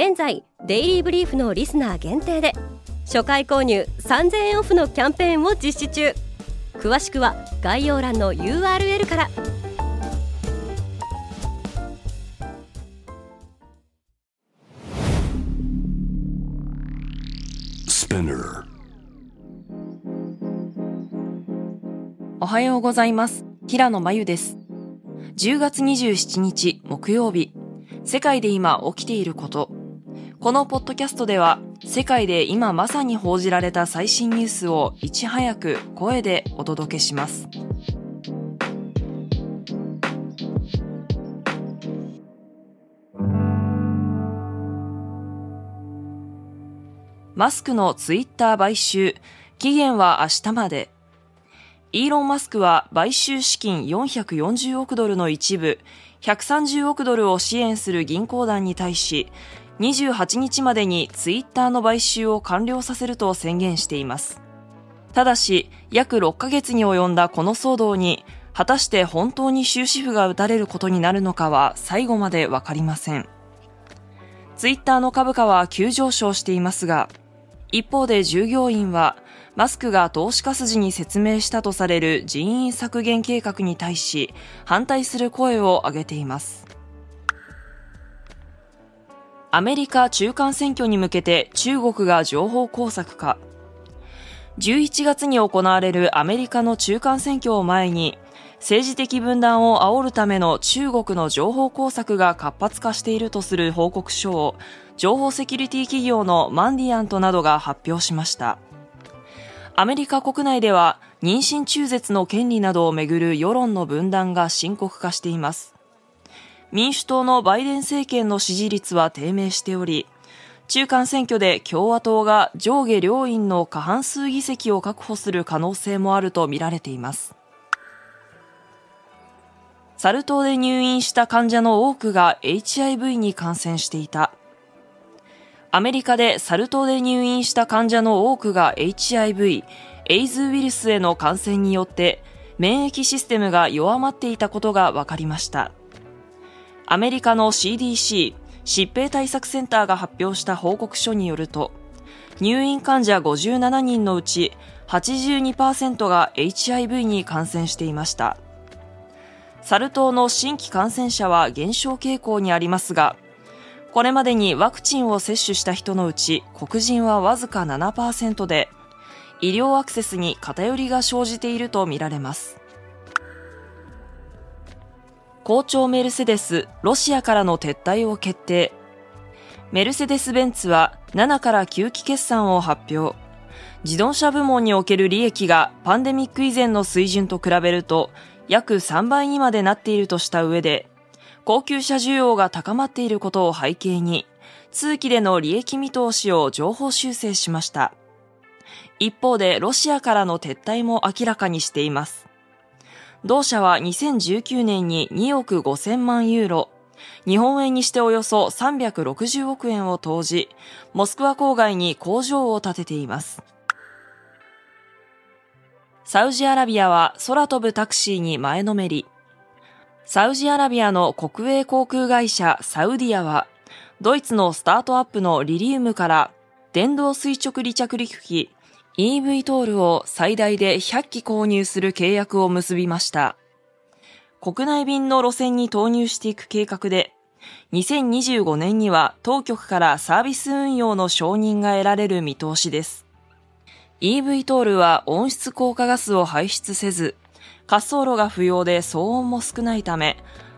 現在デイリーブリーフのリスナー限定で初回購入3000円オフのキャンペーンを実施中。詳しくは概要欄の URL から。おはようございます。平野真由です。10月27日木曜日。世界で今起きていることこのポッドキャストでは世界で今まさに報じられた最新ニュースをいち早く声でお届けします。マスクのツイッター買収、期限は明日まで。イーロン・マスクは買収資金440億ドルの一部、130億ドルを支援する銀行団に対し、28日までにツイッターの買収を完了させると宣言しています。ただし、約6ヶ月に及んだこの騒動に、果たして本当に終止符が打たれることになるのかは最後までわかりません。ツイッターの株価は急上昇していますが、一方で従業員は、マスクが投資家筋に説明したとされる人員削減計画に対し、反対する声を上げています。アメリカ中間選挙に向けて中国が情報工作か。11月に行われるアメリカの中間選挙を前に、政治的分断を煽るための中国の情報工作が活発化しているとする報告書を、情報セキュリティ企業のマンディアントなどが発表しました。アメリカ国内では妊娠中絶の権利などをめぐる世論の分断が深刻化しています。民主党のバイデン政権の支持率は低迷しており、中間選挙で共和党が上下両院の過半数議席を確保する可能性もあるとみられています。サル痘で入院した患者の多くが HIV に感染していた。アメリカでサル痘で入院した患者の多くが HIV、エイズウイルスへの感染によって免疫システムが弱まっていたことが分かりました。アメリカの CDC 疾病対策センターが発表した報告書によると、入院患者57人のうち82%が HIV に感染していました。サル痘の新規感染者は減少傾向にありますが、これまでにワクチンを接種した人のうち黒人はわずか7%で、医療アクセスに偏りが生じているとみられます。校長メルセデス、ロシアからの撤退を決定。メルセデス・ベンツは7から9期決算を発表。自動車部門における利益がパンデミック以前の水準と比べると約3倍にまでなっているとした上で、高級車需要が高まっていることを背景に、通期での利益見通しを情報修正しました。一方でロシアからの撤退も明らかにしています。同社は2019年に2億5000万ユーロ、日本円にしておよそ360億円を投じ、モスクワ郊外に工場を建てています。サウジアラビアは空飛ぶタクシーに前のめり。サウジアラビアの国営航空会社サウディアは、ドイツのスタートアップのリリウムから電動垂直離着陸機 EV トールを最大で100機購入する契約を結びました。国内便の路線に投入していく計画で、2025年には当局からサービス運用の承認が得られる見通しです。EV トールは温室効果ガスを排出せず、滑走路が不要で騒音も少ないため、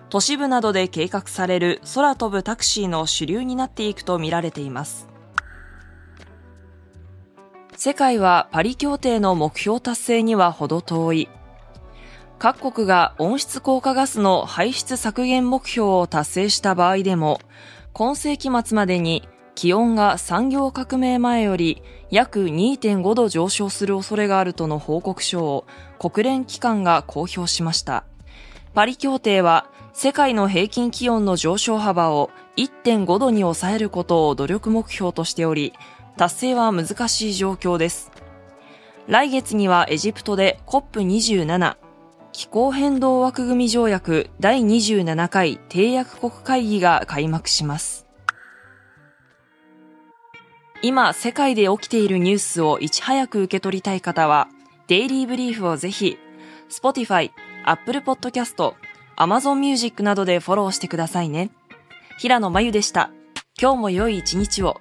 都市部などで計画される空飛ぶタクシーの主流になっていくとみられています。世界はパリ協定の目標達成には程遠い。各国が温室効果ガスの排出削減目標を達成した場合でも、今世紀末までに気温が産業革命前より約2.5度上昇する恐れがあるとの報告書を国連機関が公表しました。パリ協定は世界の平均気温の上昇幅を1.5度に抑えることを努力目標としており、達成は難しい状況です。来月にはエジプトで COP27 気候変動枠組条約第27回締約国会議が開幕します。今、世界で起きているニュースをいち早く受け取りたい方は、デイリーブリーフをぜひ、Spotify、Apple Podcast、Amazon Music などでフォローしてくださいね。平野真由でした。今日も良い一日を。